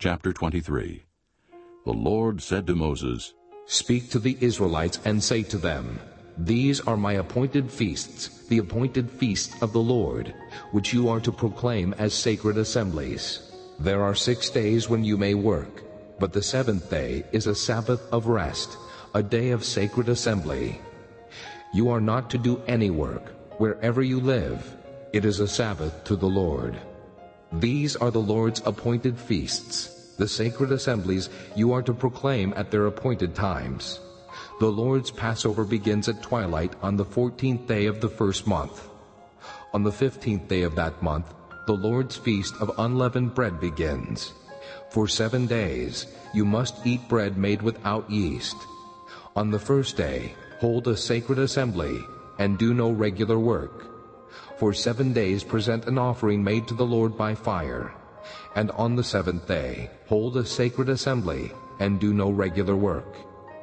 Chapter 23 The Lord said to Moses, Speak to the Israelites and say to them, These are my appointed feasts, the appointed feasts of the Lord, which you are to proclaim as sacred assemblies. There are six days when you may work, but the seventh day is a Sabbath of rest, a day of sacred assembly. You are not to do any work, wherever you live. It is a Sabbath to the Lord. These are the Lord's appointed feasts, the sacred assemblies you are to proclaim at their appointed times. The Lord's Passover begins at twilight on the fourteenth day of the first month. On the fifteenth day of that month, the Lord's feast of unleavened bread begins. For seven days you must eat bread made without yeast. On the first day, hold a sacred assembly and do no regular work. For seven days present an offering made to the Lord by fire. And on the seventh day hold a sacred assembly, and do no regular work.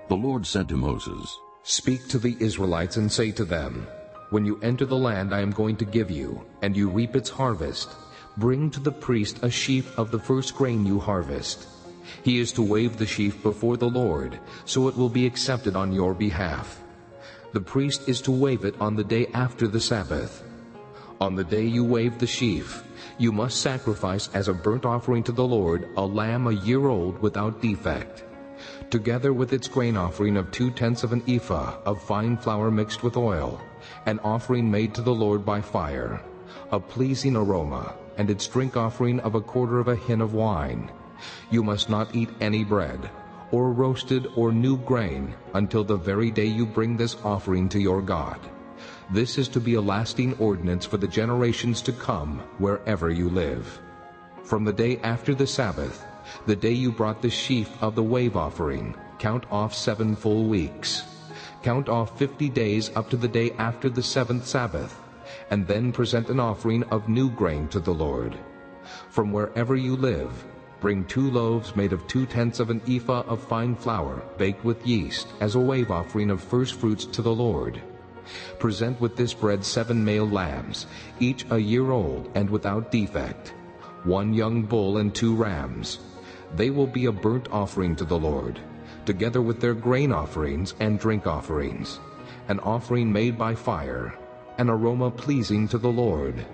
The Lord said to Moses, Speak to the Israelites and say to them, When you enter the land I am going to give you, and you reap its harvest, bring to the priest a sheaf of the first grain you harvest. He is to wave the sheaf before the Lord, so it will be accepted on your behalf. The priest is to wave it on the day after the Sabbath. On the day you wave the sheaf, you must sacrifice as a burnt offering to the Lord a lamb a year old without defect, together with its grain offering of two-tenths of an ephah of fine flour mixed with oil, an offering made to the Lord by fire, a pleasing aroma, and its drink offering of a quarter of a hin of wine. You must not eat any bread, or roasted or new grain, until the very day you bring this offering to your God. This is to be a lasting ordinance for the generations to come wherever you live. From the day after the Sabbath, the day you brought the sheaf of the wave offering, count off seven full weeks. Count off fifty days up to the day after the seventh Sabbath, and then present an offering of new grain to the Lord. From wherever you live, bring two loaves made of two-tenths of an ephah of fine flour, baked with yeast, as a wave offering of first fruits to the Lord. Present with this bread seven male lambs, each a year old and without defect, one young bull and two rams. They will be a burnt offering to the Lord, together with their grain offerings and drink offerings, an offering made by fire, an aroma pleasing to the Lord.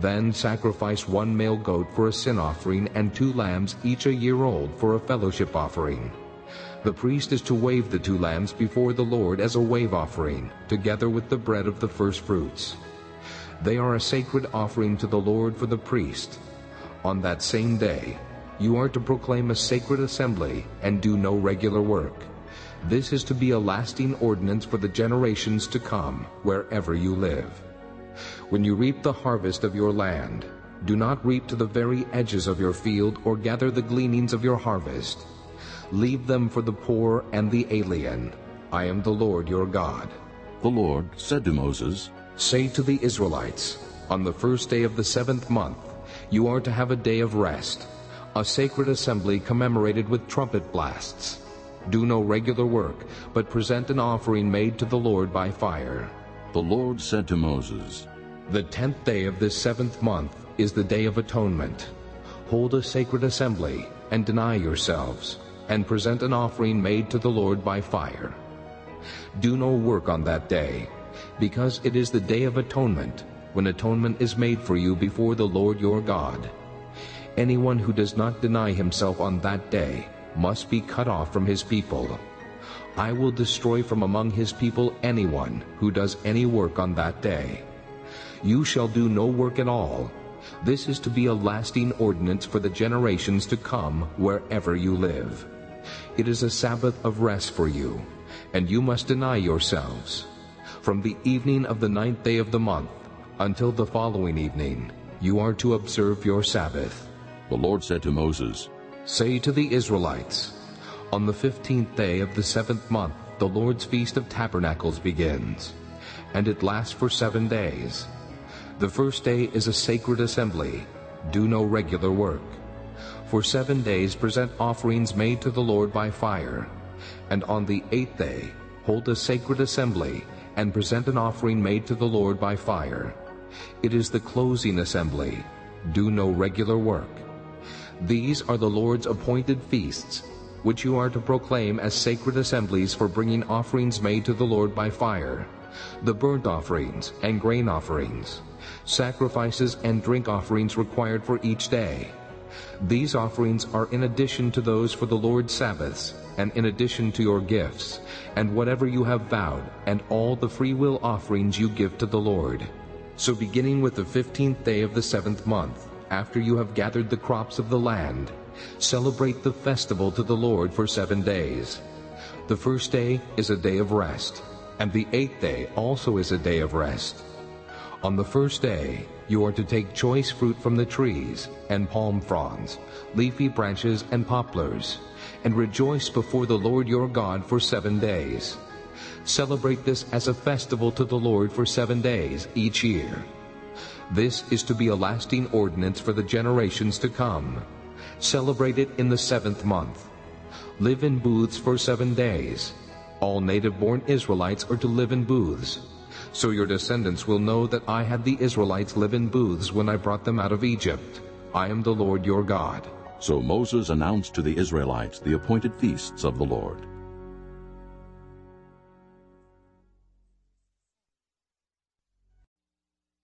Then sacrifice one male goat for a sin offering and two lambs each a year old for a fellowship offering. The priest is to wave the two lambs before the Lord as a wave offering, together with the bread of the first fruits. They are a sacred offering to the Lord for the priest. On that same day, you are to proclaim a sacred assembly and do no regular work. This is to be a lasting ordinance for the generations to come, wherever you live. When you reap the harvest of your land, do not reap to the very edges of your field or gather the gleanings of your harvest. Leave them for the poor and the alien. I am the Lord your God. The Lord said to Moses, Say to the Israelites, On the first day of the seventh month, you are to have a day of rest, a sacred assembly commemorated with trumpet blasts. Do no regular work, but present an offering made to the Lord by fire. The Lord said to Moses, The tenth day of this seventh month is the Day of Atonement. Hold a sacred assembly, and deny yourselves and present an offering made to the Lord by fire. Do no work on that day, because it is the day of atonement, when atonement is made for you before the Lord your God. Anyone who does not deny himself on that day must be cut off from his people. I will destroy from among his people anyone who does any work on that day. You shall do no work at all. This is to be a lasting ordinance for the generations to come wherever you live. It is a Sabbath of rest for you, and you must deny yourselves. From the evening of the ninth day of the month until the following evening, you are to observe your Sabbath. The Lord said to Moses, Say to the Israelites, On the fifteenth day of the seventh month the Lord's Feast of Tabernacles begins, and it lasts for seven days. The first day is a sacred assembly. Do no regular work. For seven days present offerings made to the Lord by fire, and on the eighth day hold a sacred assembly, and present an offering made to the Lord by fire. It is the closing assembly. Do no regular work. These are the Lord's appointed feasts, which you are to proclaim as sacred assemblies for bringing offerings made to the Lord by fire, the burnt offerings and grain offerings, sacrifices and drink offerings required for each day. These offerings are in addition to those for the Lord's Sabbaths, and in addition to your gifts, and whatever you have vowed, and all the freewill offerings you give to the Lord. So beginning with the fifteenth day of the seventh month, after you have gathered the crops of the land, celebrate the festival to the Lord for seven days. The first day is a day of rest, and the eighth day also is a day of rest. On the first day, you are to take choice fruit from the trees, and palm fronds, leafy branches, and poplars, and rejoice before the Lord your God for seven days. Celebrate this as a festival to the Lord for seven days each year. This is to be a lasting ordinance for the generations to come. Celebrate it in the seventh month. Live in booths for seven days. All native-born Israelites are to live in booths. So your descendants will know that I had the Israelites live in booths when I brought them out of Egypt. I am the Lord your God. So Moses announced to the Israelites the appointed feasts of the Lord.